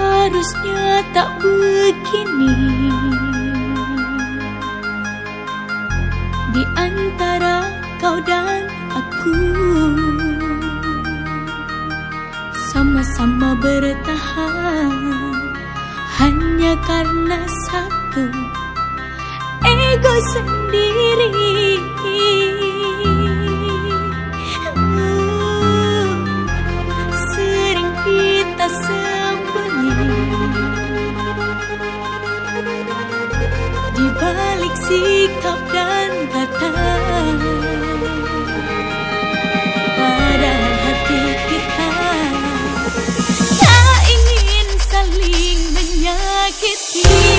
seharusnya tak begini. Di antara kau dan aku Sama-sama bertahan Hanya karena satu Ego sendiri. make me.